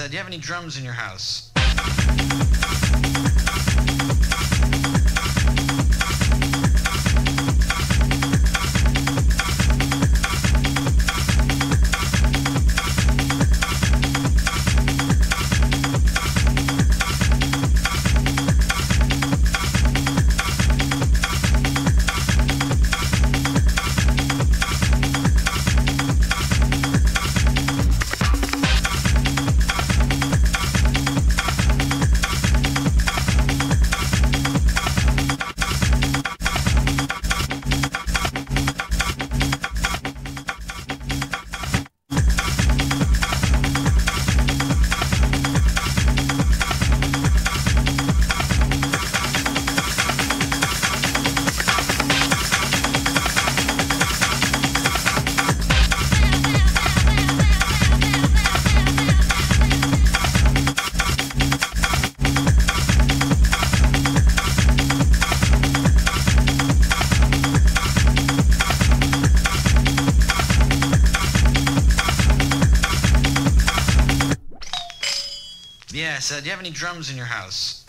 Uh, do you have any drums in your house? Yes, uh, do you have any drums in your house?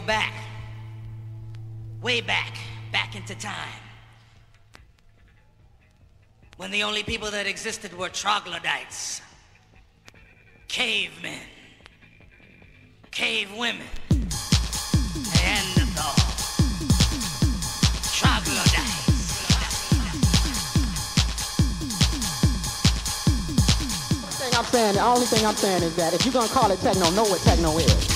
Back. Way back. Back into time. When the only people that existed were troglodytes. Cavemen. Cave women. Troglodytes. I'm saying, the only thing I'm saying is that if you're gonna call it techno, know what techno is.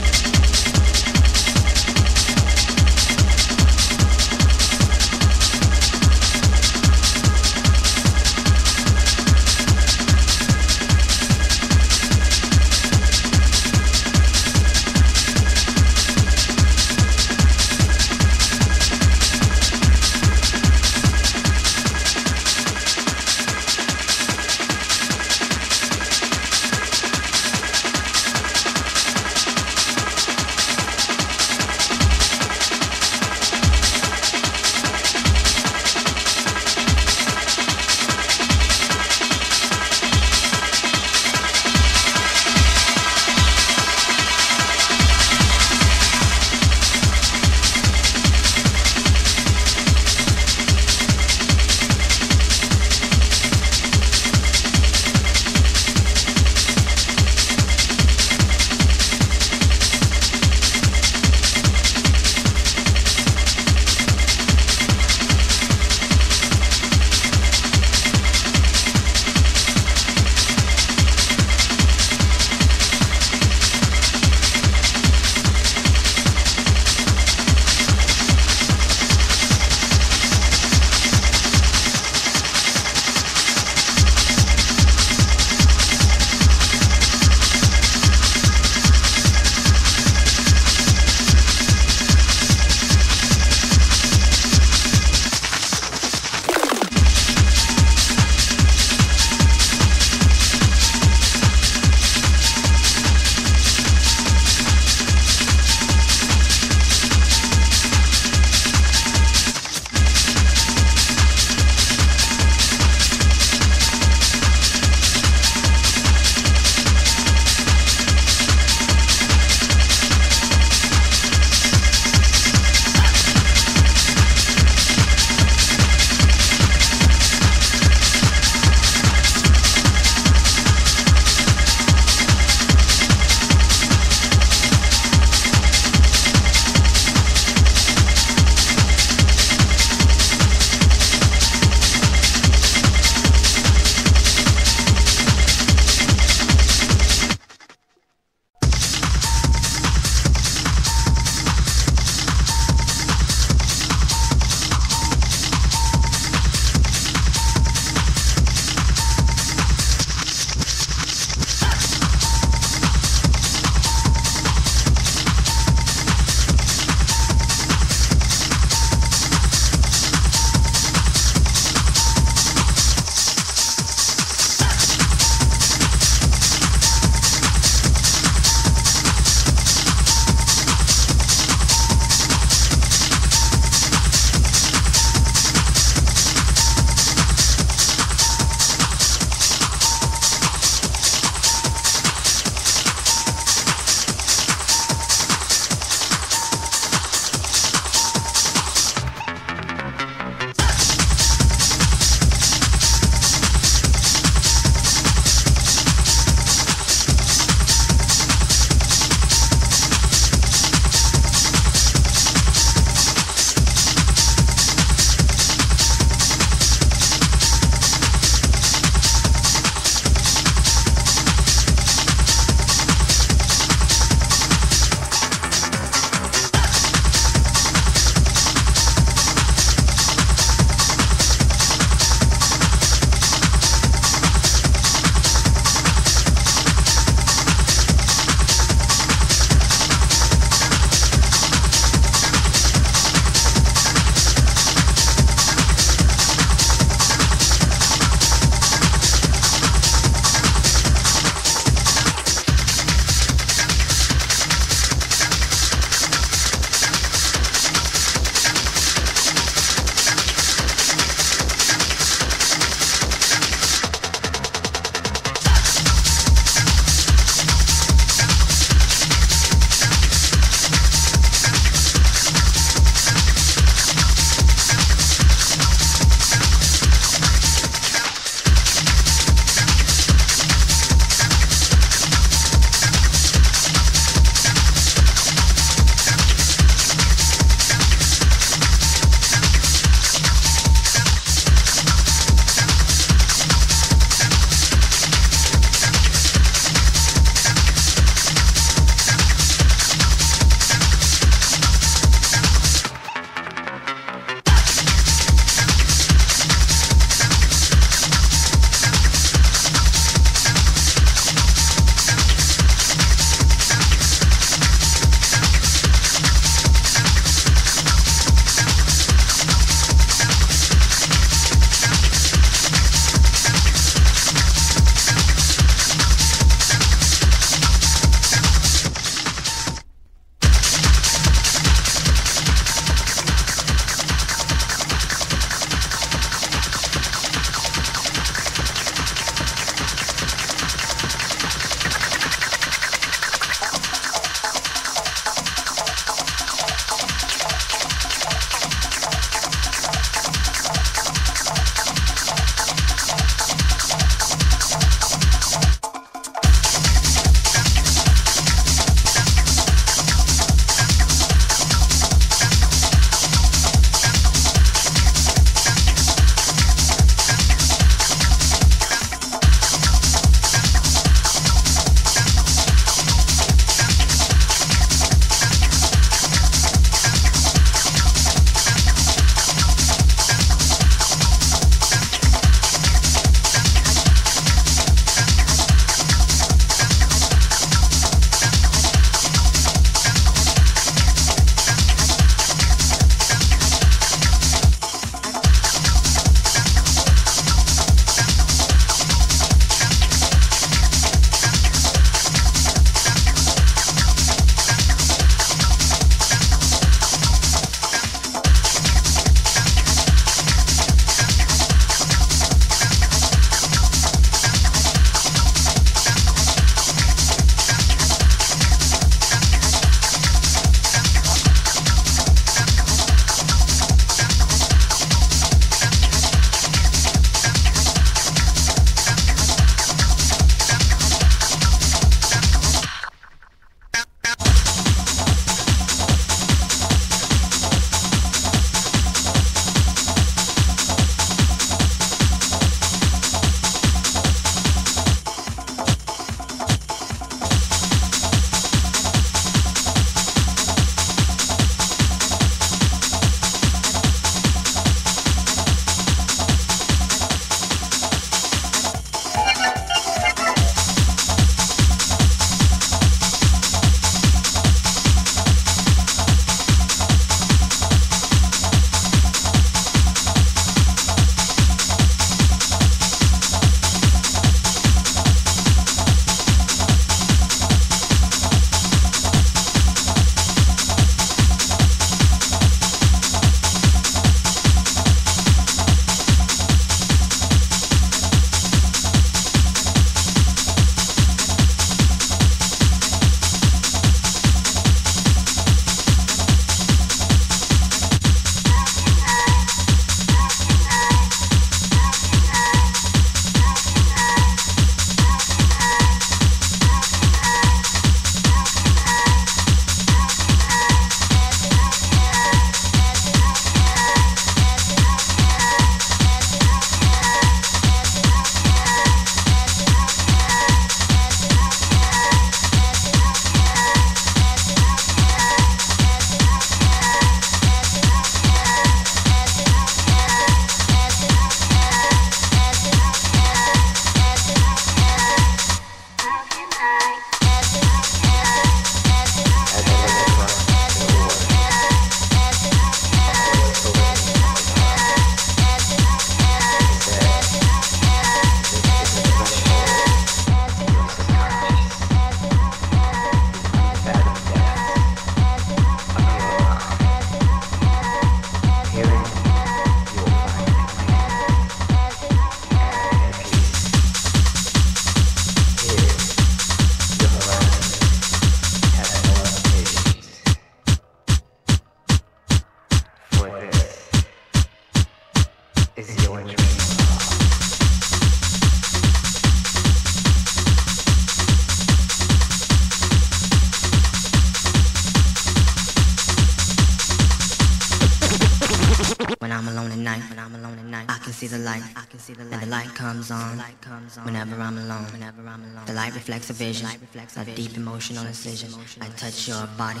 Emotional incision. I touch your body,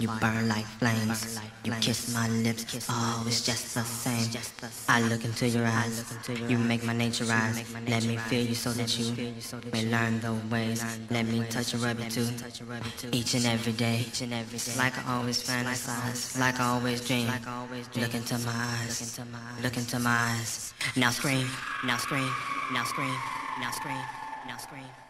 you burn like flames. You kiss my lips, oh, it's just the same. I look into your eyes, you make my nature rise. Let me feel you so that you may learn the ways. Let me touch and rub you too, each and every day. Like I always fantasize, like I always dream. Look into my eyes, look into my eyes. Now scream, now scream, now scream, now scream, now scream.